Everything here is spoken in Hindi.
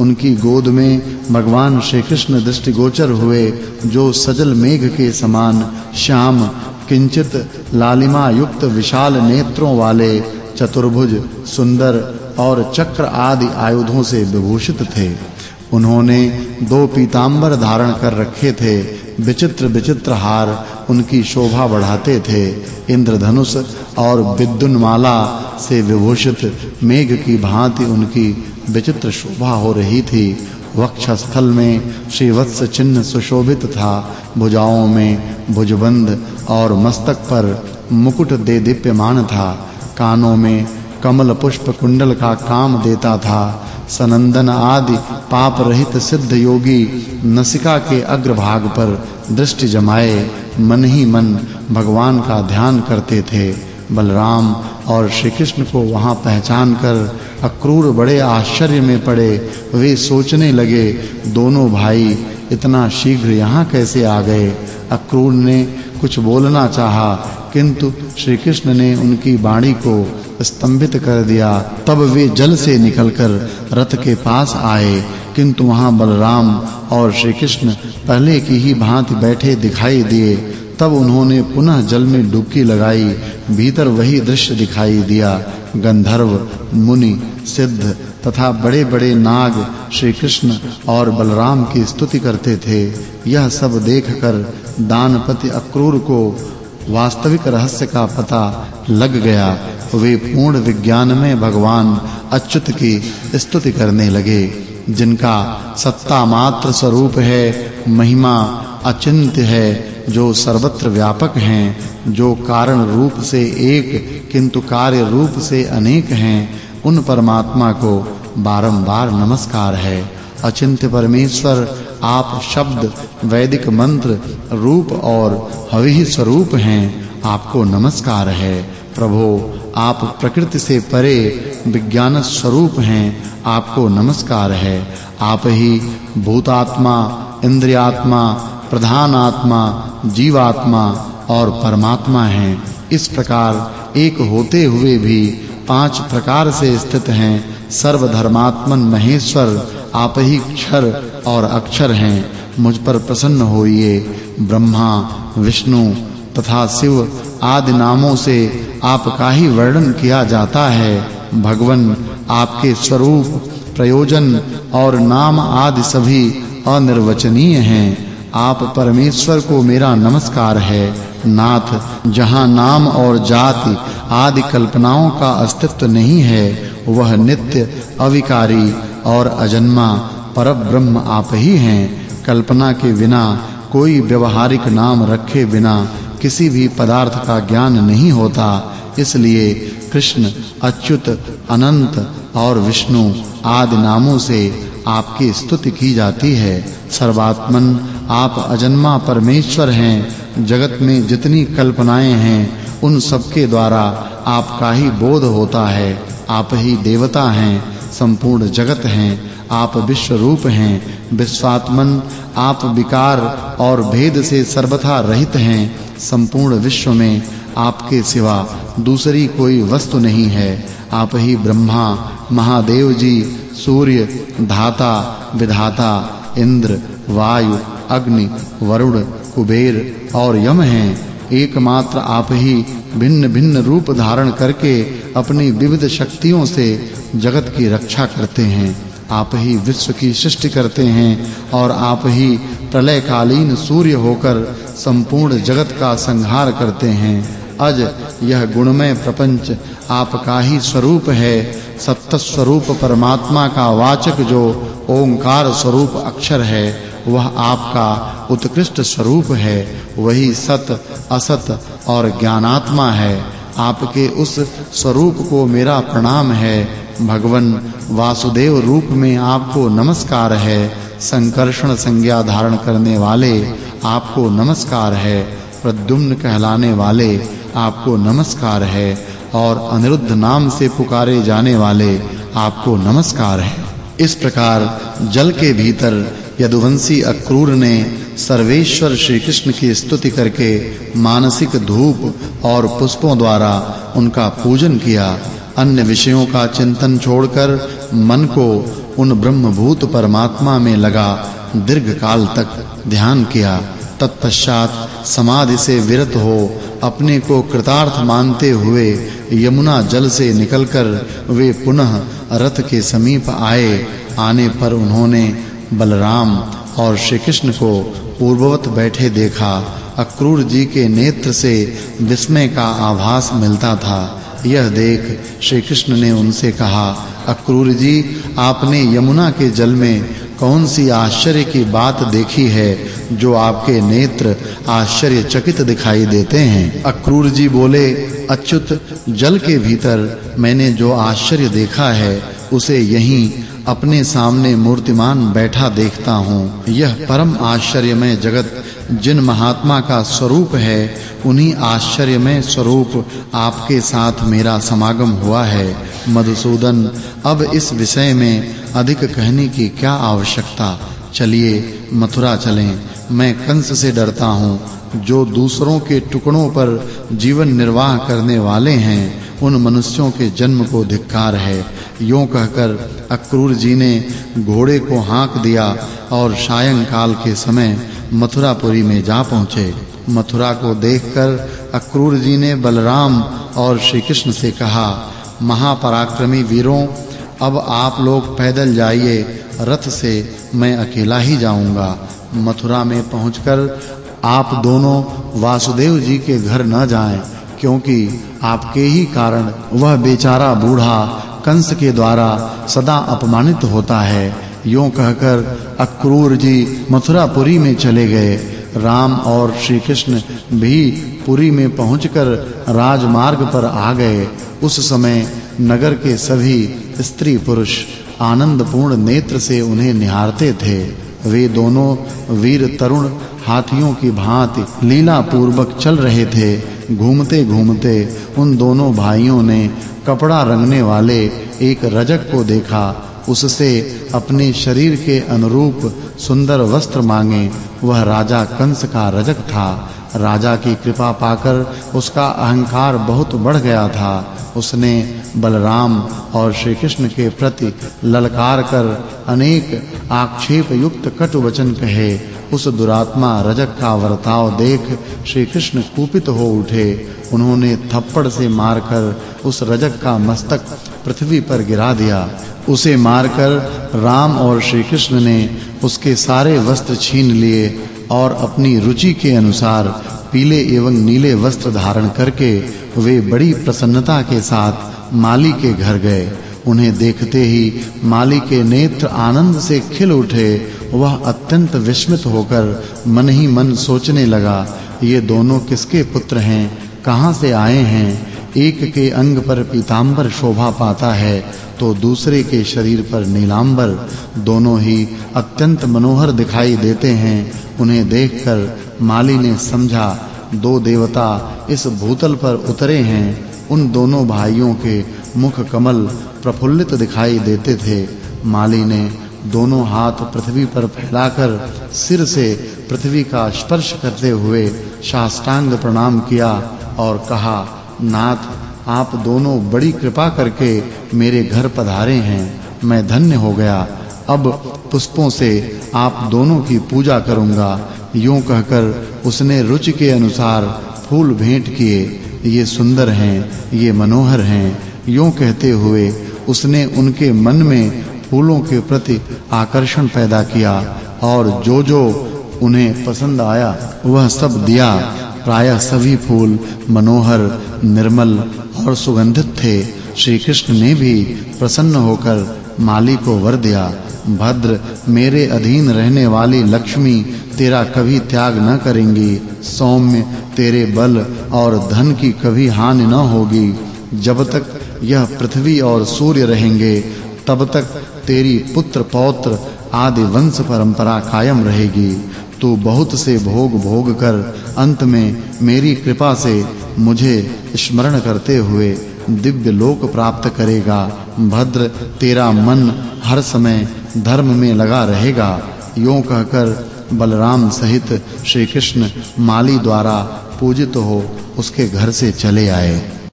उनकी गोद में भगवान श्री कृष्ण दृष्टिगोचर हुए, जो सजल मेघ के समान श्याम, किंचित लालिमा युक्त विशाल नेत्रों वाले चतुर्भुज, सुंदर और चक्र आदि आयुधों से विभूषित थे। उन्होंने दो पीतांबर धारण कर रखे थे विचित्र विचित्र हार उनकी शोभा बढ़ाते थे। इंद्रधनुष और विद्युन्माला से विभूषित मेघ की भांति उनकी विचित्र शोभा हो रही थी। वक्षस्थल में श्रीवत्स चिन्ह सुशोभित था। भुजाओं में भुजबंद और मस्तक पर मुकुट दे दीप्यमान था। कानों में कमल पुष्प कुंडल का काम देता था। सनंदन आदि पाप रहित सिद्ध योगी नसिका के अग्रभाग पर दृष्टि जमाए, मन ही मन भगवान का ध्यान करते थे। बलराम और श्री कृष्ण को वहाँ पहचान कर अक्रूर बड़े आश्चर्य में पड़े। वे सोचने लगे, दोनों भाई इतना शीघ्र यहाँ कैसे आ गए? अक्रूर ने कुछ बोलना चाहा, किंतु श्री कृष्ण ने उनकी वाणी को स्तंभित कर दिया। तब वे जल से निकलकर रथ के पास आए। किंतु वहाँ बलराम और श्री कृष्ण पहले की ही भांति बैठे दिखाई दिए। तब उन्होंने पुनः जल में डुबकी लगाई। भीतर वही दृश्य दिखाई दिया। गंधर्व, मुनि, सिद्ध तथा बड़े-बड़े नाग श्री कृष्ण और बलराम की स्तुति करते थे। यह सब देखकर दानपति अक्रूर को वास्तविक रहस्य का पता लग गया। वे पूर्ण विज्ञान में भगवान अच्युत की स्तुति करने लगे, जिनका सत्ता मात्र स्वरूप है, महिमा अचिंत्य है, जो सर्वत्र व्यापक हैं, जो कारण रूप से एक, किंतु कार्य रूप से अनेक हैं, उन परमात्मा को बारंबार नमस्कार है। अचिंत्य परमेश्वर आप शब्द, वैदिक मंत्र, रूप और हवि स्वरूप हैं, आपको नमस्कार है। प्रभु, आप प्रकृति से परे विज्ञान स्वरूप हैं, आपको नमस्कार है। आप ही भूतात्मा, इंद्रियात्मा प्रधान आत्मा जीवात्मा और परमात्मा हैं। इस प्रकार एक होते हुए भी पाँच प्रकार से स्थित हैं, सर्वधर्मात्मन महेश्वर आप ही क्षर और अक्षर हैं, मुझ पर प्रसन्न होइए। ब्रह्मा, विष्णु तथा शिव आदि नामों से आपका ही वर्णन किया जाता है। भगवन, आपके स्वरूप, प्रयोजन और नाम आदि सभी अनिर्वचनीय हैं। आप परमेश्वर को मेरा नमस्कार है। नाथ, जहाँ नाम और जाति आदि कल्पनाओं का अस्तित्व नहीं है, वह नित्य अविकारी और अजन्मा परब्रह्म आप ही हैं। कल्पना के बिना, कोई व्यवहारिक नाम रखे बिना, किसी भी पदार्थ का ज्ञान नहीं होता। इसलिए कृष्ण, अच्युत, अनंत और विष्णु आदि नामों से आपकी स्तुति की जाती है। सर्वात्मन, आप अजन्मा परमेश्वर हैं। जगत में जितनी कल्पनाएँ हैं, उन सबके द्वारा आपका ही बोध होता है। आप ही देवता हैं। संपूर्ण जगत हैं, आप विश्व रूप हैं, विश्वात्मन, आप विकार और भेद से सर्वथा रहित हैं, संपूर्ण विश्व में आपके सिवा दूसरी कोई वस्तु नहीं है। आप ही ब्रह्मा, महादेव जी, सूर्य, धाता, विधाता, इंद्र, वायु, अग्नि, वरुण, कुबेर और यम हैं। एकमात्र आप ही भिन्न-भिन्न रूप धारण करके अपनी विविध शक्तियों से जगत की रक्षा करते हैं, आप ही विश्व की सृष्टि करते हैं और आप ही प्रलयकालीन सूर्य होकर संपूर्ण जगत का संहार करते हैं। अज यह गुणमय प्रपंच आपका ही स्वरूप है सत्य स्वरूप परमात्मा का वाचक जो ओंकार स्वरूप अक्षर है, वह आपका उत्कृष्ट स्वरूप है, वही सत, असत और ज्ञानात्मा है। आपके उस स्वरूप को मेरा प्रणाम है भगवन वासुदेव रूप में आपको नमस्कार है। संकर्षण संज्ञा धारण करने वाले आपको नमस्कार है। प्रद्युम्न कहलाने वाले आपको नमस्कार है। और अनिरुद्ध नाम से पुकारे जाने वाले आपको नमस्कार है। इस प्रकार जल के भीतर यदुवंशी अक्रूर ने सर्वेश्वर श्री कृष्ण की स्तुति करके मानसिक धूप और पुष्पों द्वारा उनका पूजन किया। अन्य विषयों का चिंतन छोड़कर मन को उन ब्रह्मभूत परमात्मा में लगा दीर्घ काल तक ध्यान किया। तत्पश्चात समाधि से विरत हो, अपने को कृतार्थ मानते हुए यमुना जल से निकलकर वे पुनः रथ के समीप आए। आने पर उन्होंने बलराम और श्री कृष्ण को पूर्ववत बैठे देखा। अक्रूर जी के नेत्र से विस्मय का आभास मिलता था। यह देख श्री कृष्ण ने उनसे कहा अक्रूर जी, आपने यमुना के जल में कौन सी आश्चर्य की बात देखी है, जो आपके नेत्र आश्चर्यचकित दिखाई देते हैं? अक्रूर जी बोले, अच्युत, जल के भीतर मैंने जो आश्चर्य देखा है, उसे यहीं अपने सामने मूर्तिमान बैठा देखता हूँ। यह परम आश्चर्यमय जगत जिन महात्मा का स्वरूप है, उन्हीं आश्चर्यमय स्वरूप आपके साथ मेरा समागम हुआ है। मधुसूदन, अब इस विषय में अधिक कहने की क्या आवश्यकता? चलिए, मथुरा चलें। मैं कंस से डरता हूँ। जो दूसरों के टुकड़ों पर जीवन निर्वाह करने वाले हैं, उन मनुष्यों के जन्म को धिक्कार है। यूँ कहकर अक्रूर जी ने घोड़े को हाँक दिया और सायंकाल के समय मथुरापुरी में जा पहुँचे। मथुरा को देखकर अक्रूर जी ने बलराम और श्री कृष्ण से कहा, महापराक्रमी वीरों, अब आप लोग पैदल जाइए, रथ से मैं अकेला ही जाऊँगा। मथुरा में पहुंचकर आप दोनों वासुदेव जी के घर न जाएँ, क्योंकि आपके ही कारण वह बेचारा बूढ़ा कंस के द्वारा सदा अपमानित होता है। यूँ कहकर अक्रूर जी मथुरापुरी में चले गए। राम और श्री कृष्ण भी पुरी में पहुंचकर राजमार्ग पर आ गए। उस समय नगर के सभी स्त्री पुरुष आनंदपूर्ण नेत्र से उन्हें निहारते थे। वे दोनों वीर तरुण हाथियों की भांति लीला पूर्वक चल रहे थे। घूमते-घूमते उन दोनों भाइयों ने कपड़ा रंगने वाले एक रजक को देखा, उससे अपने शरीर के अनुरूप सुंदर वस्त्र मांगे। वह राजा कंस का रजक था। राजा की कृपा पाकर उसका अहंकार बहुत बढ़ गया था। उसने बलराम और श्री कृष्ण के प्रति ललकार कर अनेक आक्षेप युक्त कटु वचन कहे। उस दुरात्मा रजक का वर्ताव देख श्री कृष्ण कुपित हो उठे। उन्होंने थप्पड़ से मारकर उस रजक का मस्तक पृथ्वी पर गिरा दिया। उसे मारकर राम और श्री कृष्ण ने उसके सारे वस्त्र छीन लिए और अपनी रुचि के अनुसार पीले एवं नीले वस्त्र धारण करके वे बड़ी प्रसन्नता के साथ माली के घर गए। उन्हें देखते ही माली के नेत्र आनंद से खिल उठे। वह अत्यंत विस्मित होकर मन ही मन सोचने लगा, ये दोनों किसके पुत्र हैं? कहाँ से आए हैं? एक के अंग पर पीतांबर शोभा पाता है तो दूसरे के शरीर पर नीलांबर। दोनों ही अत्यंत मनोहर दिखाई देते हैं। उन्हें देखकर माली ने समझा, दो देवता इस भूतल पर उतरे हैं। उन दोनों भाइयों के मुख कमल प्रफुल्लित दिखाई देते थे। माली ने दोनों हाथ पृथ्वी पर फैलाकर सिर से पृथ्वी का स्पर्श करते हुए साष्टांग प्रणाम किया और कहा, नाथ, आप दोनों बड़ी कृपा करके मेरे घर पधारे हैं। मैं धन्य हो गया। अब पुष्पों से आप दोनों की पूजा करूँगा। यूँ कहकर उसने रुचि के अनुसार फूल भेंट किए। ये सुंदर हैं, ये मनोहर हैं, यूँ कहते हुए उसने उनके मन में फूलों के प्रति आकर्षण पैदा किया और जो जो उन्हें पसंद आया, वह सब दिया। प्रायः सभी फूल मनोहर, निर्मल और सुगंधित थे। श्री कृष्ण ने भी प्रसन्न होकर माली को वर दिया, भद्र मेरे अधीन रहने वाली लक्ष्मी तेरा कभी त्याग न करेंगी। सौम्य तेरे बल और धन की कभी हानि न होगी। जब तक यह पृथ्वी और सूर्य रहेंगे, तब तक तेरी पुत्र पौत्र आदि वंश परंपरा कायम रहेगी। तू बहुत से भोग भोग कर, अंत में मेरी कृपा से मुझे स्मरण करते हुए दिव्य लोक प्राप्त करेगा। भद्र, तेरा मन हर समय धर्म में लगा रहेगा। यूँ कहकर बलराम सहित श्री कृष्ण माली द्वारा पूजित हो उसके घर से चले आए।